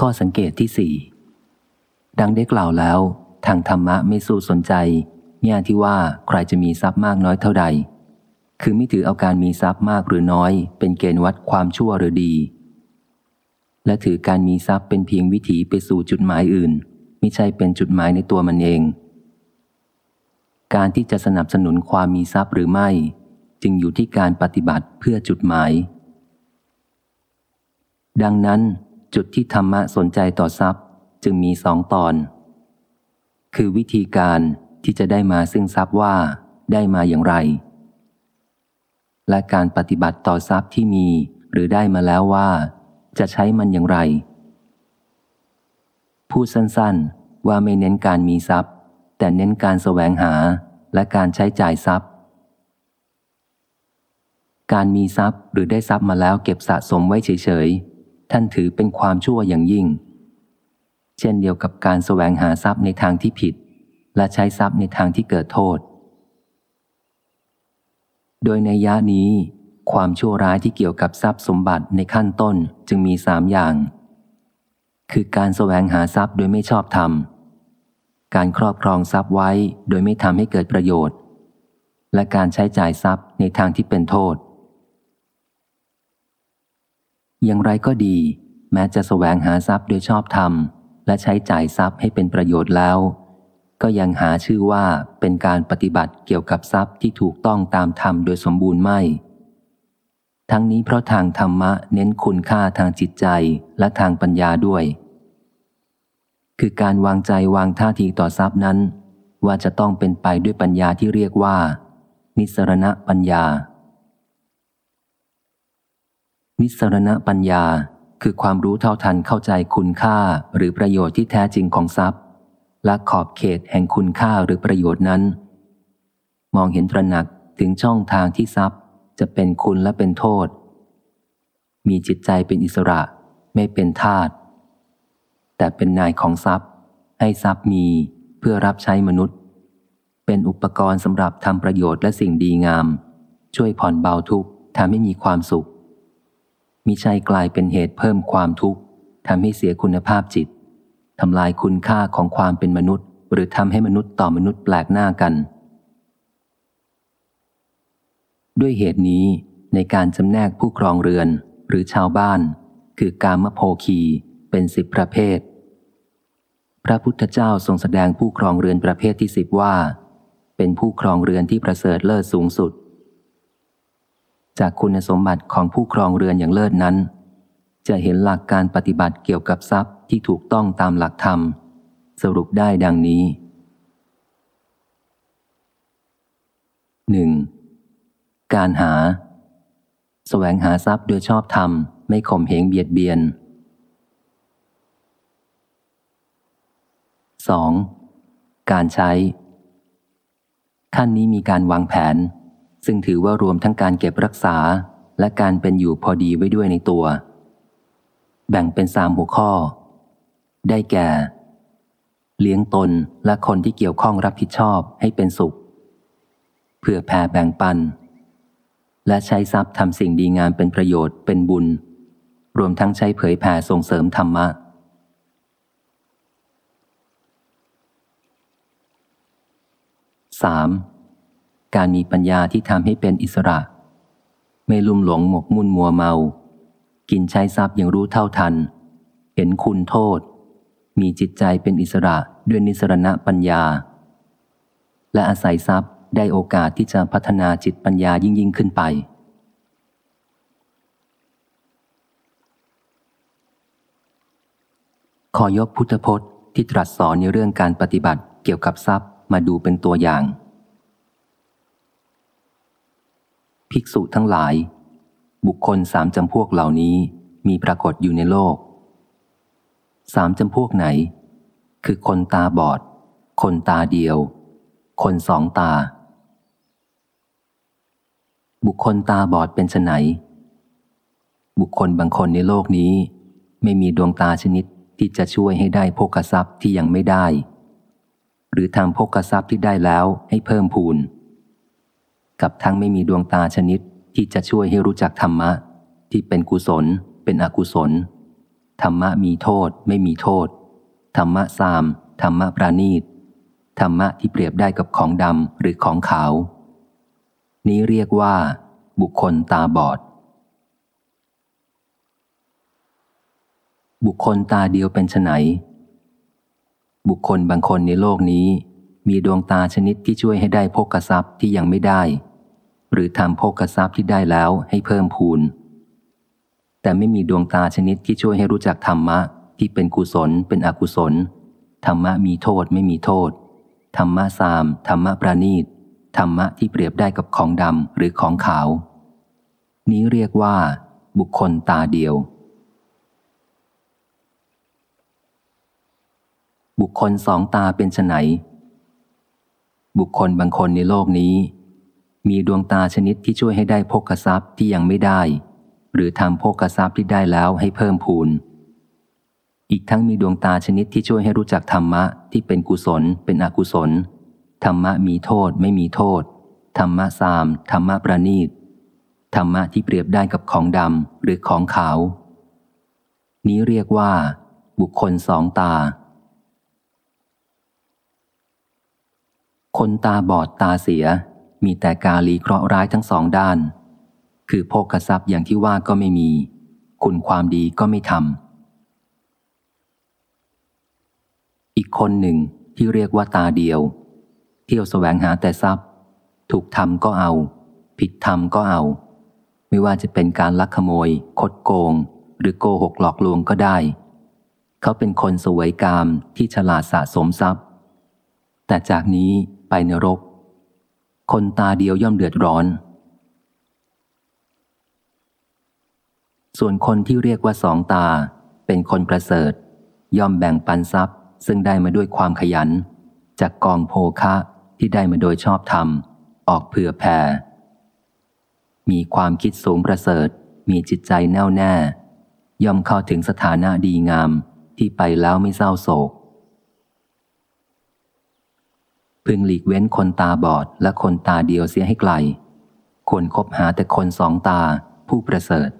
ข้อสังเกตที่สี่ดังได้กล่าวแล้ว ทางธรรมะไม่สู้สนใจแง่ที่ว่าใครจะมีทรัพย์มากน้อยเท่าใด คือไม่ถือเอาการมีทรัพย์มากหรือน้อย เป็นเกณฑ์วัดความชั่วหรือดี และถือการมีทรัพย์เป็นเพียงวิถีไปสู่จุดหมายอื่นไม่ใช่เป็นจุดหมายในตัวมันเอง การที่จะสนับสนุนความมีทรัพย์หรือไม่ จึงอยู่ที่การปฏิบัติเพื่อจุดหมาย ดังนั้น จุดที่ธรรมะสนใจต่อทรัพย์จึงมีสองตอน คือวิธีการที่จะได้มาซึ่งทรัพย์ว่าได้มาอย่างไร และการปฏิบัติต่อทรัพย์ที่มีหรือได้มาแล้วว่า จะใช้มันอย่างไร พูดสั้นๆว่าไม่เน้นการมีทรัพย์ แต่เน้นการแสวงหาและการใช้จ่ายทรัพย์ การมีทรัพย์หรือได้ทรัพย์มาแล้วเก็บสะสมไว้เฉยๆ ท่านถือเป็นความชั่วอย่างยิ่ง เช่นเดียวกับการแสวงหาทรัพย์ในทางที่ผิด และใช้ทรัพย์ในทางที่เกิดโทษ โดยในยะนี้ ความชั่วร้ายที่เกี่ยวกับทรัพย์สมบัติในขั้นต้นจึงมีสามอย่าง คือการแสวงหาทรัพย์โดยไม่ชอบธรรม การครอบครองทรัพย์ไว้โดยไม่ทำให้เกิดประโยชน์ และการใช้จ่ายทรัพย์ในทางที่เป็นโทษ อย่างไรก็ดี แม้จะแสวงหาทรัพย์โดยชอบธรรม และใช้จ่ายทรัพย์ให้เป็นประโยชน์แล้ว ก็ยังหาชื่อว่าเป็นการปฏิบัติเกี่ยวกับทรัพย์ที่ถูกต้องตามธรรมโดยสมบูรณ์ไม่ ทั้งนี้เพราะทางธรรมะเน้นคุณค่าทางจิตใจและทางปัญญาด้วย คือการวางใจวางท่าทีต่อทรัพย์นั้น ว่าจะต้องเป็นไปด้วยปัญญาที่เรียกว่า นิสรณะปัญญา นิสรณปัญญาคือความรู้เท่าทันเข้าใจคุณค่าหรือประโยชน์ที่แท้จริงของทรัพย์ และขอบเขตแห่งคุณค่าหรือประโยชน์นั้น มองเห็นตระหนักถึงช่องทางที่ทรัพย์ จะเป็นคุณและเป็นโทษ มีจิตใจเป็นอิสระไม่เป็นทาตแต่เป็นนายของทรัพย์ ให้ทรัพย์มีเพื่อรับใช้มนุษย์ เป็นอุปกรณ์สำหรับทำประโยชน์และสิ่งดีงาม ช่วยผ่อนเบาทุกข์ทำให้มีความสุข มิใช่กลายเป็นเหตุเพิ่มความทุกข์ทำให้เสียคุณภาพจิตทำลายคุณค่าของความเป็นมนุษย์ หรือทำให้มนุษย์ต่อมนุษย์แปลกหน้ากัน ด้วยเหตุนี้ในการจำแนกผู้ครองเรือนหรือชาวบ้าน คือกามโภคีเป็นสิบประเภท พระพุทธเจ้าทรงแสดงผู้ครองเรือนประเภทที่สิบว่า เป็นผู้ครองเรือนที่ประเสริฐเลิศสูงสุด จากคุณสมบัติของผู้ครองเรือนอย่างเลิศนั้น จะเห็นหลักการปฏิบัติเกี่ยวกับทรัพย์ที่ถูกต้องตามหลักธรรม สรุปได้ดังนี้ 1. การหาสแสวงหาทรัพย์โดยชอบธรรม ไม่ข่มเหงเบียดเบียน 2. การใช้ ขั้นนี้มีการวางแผน ซึ่งถือว่ารวมทั้งการเก็บรักษาและการเป็นอยู่พอดีไว้ด้วยในตัว แบ่งเป็นสามหัวข้อ ได้แก่ เลี้ยงตนและคนที่เกี่ยวข้องรับผิดชอบให้เป็นสุข เพื่อแผ่แบ่งปัน และใช้ทรัพย์ทำสิ่งดีงามเป็นประโยชน์เป็นบุญ รวมทั้งใช้เผยแผ่ส่งเสริมธรรมะ 3. การมีปัญญาที่ทำให้เป็นอิสระ ไม่ลุ่มหลงหมกมุ่นมัวเมา กินใช้ทรัพย์อย่างรู้เท่าทัน เห็นคุณโทษ มีจิตใจเป็นอิสระด้วยนิสรณะปัญญา และอาศัยทรัพย์ได้โอกาสที่จะพัฒนาจิตปัญญายิ่งยิ่งขึ้นไป ขอยกพุทธพจน์ที่ตรัสสอนในเรื่องการปฏิบัติเกี่ยวกับทรัพย์มาดูเป็นตัวอย่าง ภิกษุทั้งหลาย บุคคลสามจำพวกเหล่านี้มีปรากฏอยู่ในโลก สามจำพวกไหน คือคนตาบอด คนตาเดียว คนสองตา บุคคลตาบอดเป็นไนบุคคลบางคนในโลกนี้ ไม่มีดวงตาชนิดที่จะช่วยให้ได้โภกทรัพย์ที่ยังไม่ได้ หรือทำโภกทรัพย์ที่ได้แล้วให้เพิ่มพูน กับทั้งไม่มีดวงตาชนิดที่จะช่วยให้รู้จักธรรมะ ที่เป็นกุศล เป็นอกุศล ธรรมะมีโทษ ไม่มีโทษ ธรรมะสาม ธรรมะประณีต ธรรมะที่เปรียบได้กับของดำหรือของขาว นี้เรียกว่า บุคคลตาบอด บุคคลตาเดียวเป็นไนบุคคลบางคนในโลกนี้ มีดวงตาชนิดที่ช่วยให้ได้โภกทรัพย์ที่ยังไม่ได้ หรือทำโภกทรัพย์ที่ได้แล้วให้เพิ่มพูน แต่ไม่มีดวงตาชนิดที่ช่วยให้รู้จักธรรมะ ที่เป็นกุศลเป็นอกุศล ธรรมะมีโทษไม่มีโทษ ธรรมะสาม ธรรมะประณีต ธรรมะที่เปรียบได้กับของดำหรือของขาว นี้เรียกว่า บุคคลตาเดียว บุคคลสองตาเป็นไนบุคคลบางคนในโลกนี้ มีดวงตาชนิดที่ช่วยให้ได้พกทรัพย์ที่ยังไม่ได้ หรือทำโภกทรัพย์ที่ได้แล้วให้เพิ่มพูน อีกทั้งมีดวงตาชนิดที่ช่วยให้รู้จักธรรมะที่เป็นกุศล เป็นอกุศล ธรรมะมีโทษไม่มีโทษ ธรรมะสาม ธรรมะประณีต ธรรมะที่เปรียบได้กับของดำหรือของขาว นี้เรียกว่า บุคคลสองตา คนตาบอดตาเสีย มีแต่กาลีเคราะห์ร้ายทั้งสองด้าน คือโภกทรัพย์อย่างที่ว่าก็ไม่มี คุณความดีก็ไม่ทำอีกคนหนึ่งที่เรียกว่าตาเดียว เที่ยวแสวงหาแต่ทรัพย์ ถูกทำก็เอา ผิดทำก็เอา ไม่ว่าจะเป็นการลักขโมย คดโกง หรือโกหกหลอกลวงก็ได้ เขาเป็นคนสวยกามที่ฉลาดสะสมทรัพย์ แต่จากนี้ไปนรก คนตาเดียวย่อมเดือดร้อน ส่วนคนที่เรียกว่าสองตา เป็นคนประเสริฐ ย่อมแบ่งปันทรัพย์ ซึ่งได้มาด้วยความขยัน จากกองโภคะที่ได้มาโดยชอบธรรม ออกเผื่อแผ่ มีความคิดสูงประเสริฐ มีจิตใจแน่วแน่ ย่อมเข้าถึงสถานะดีงามที่ไปแล้วไม่เศร้าโศก พึงหลีกเว้นคนตาบอดและคนตาเดียวเสียให้ไกล ควรคบหาแต่คนสองตาผู้ประเสริฐ